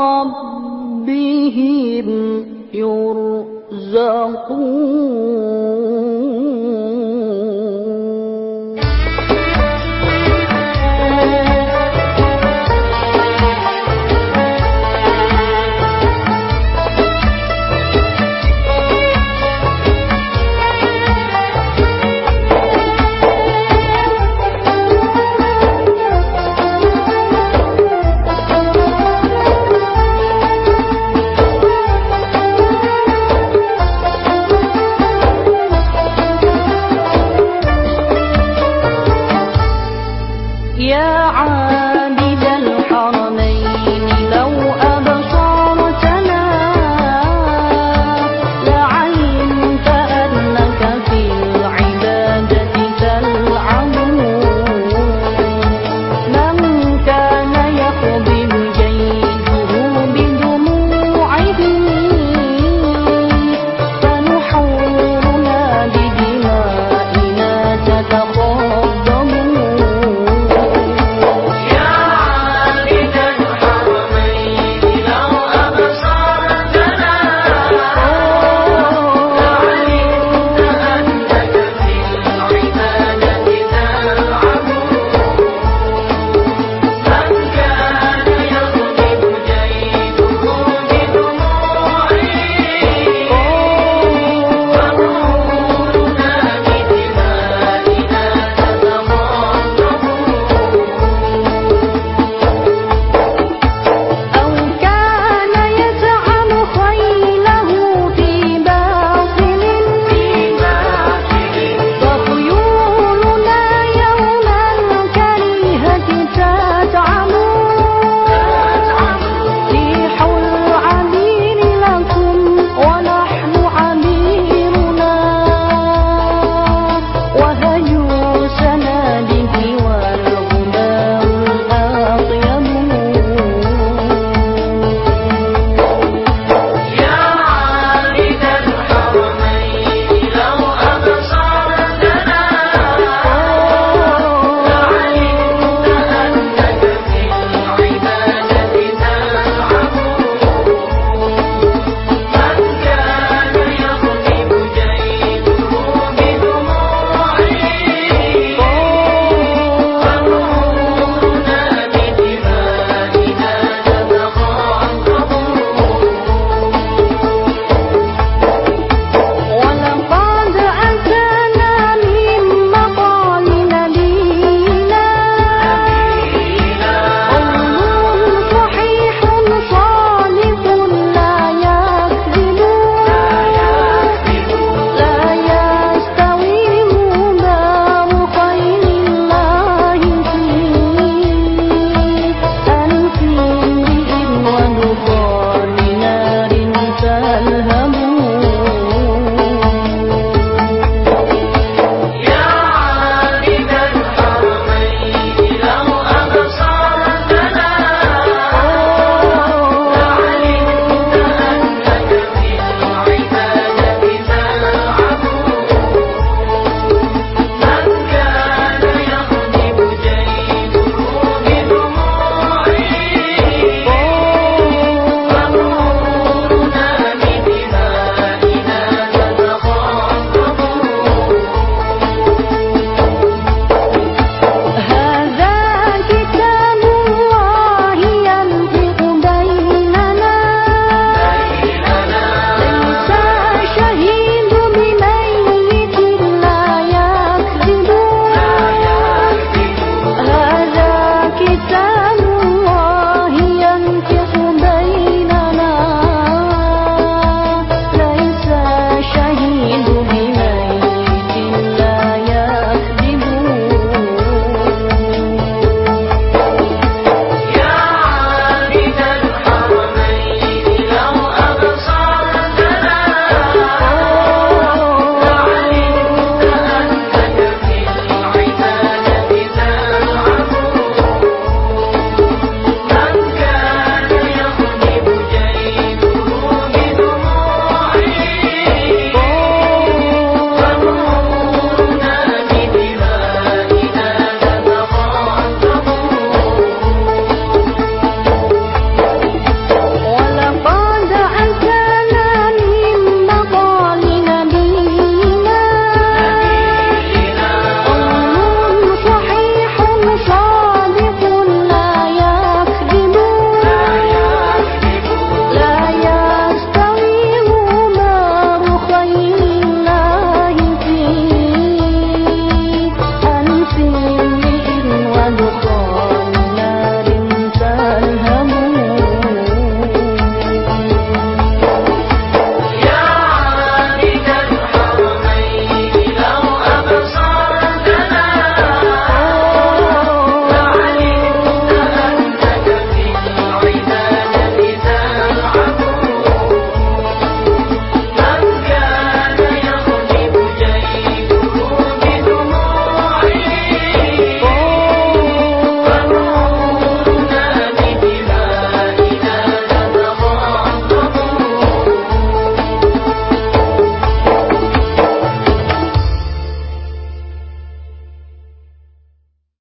ربهم يرزقون.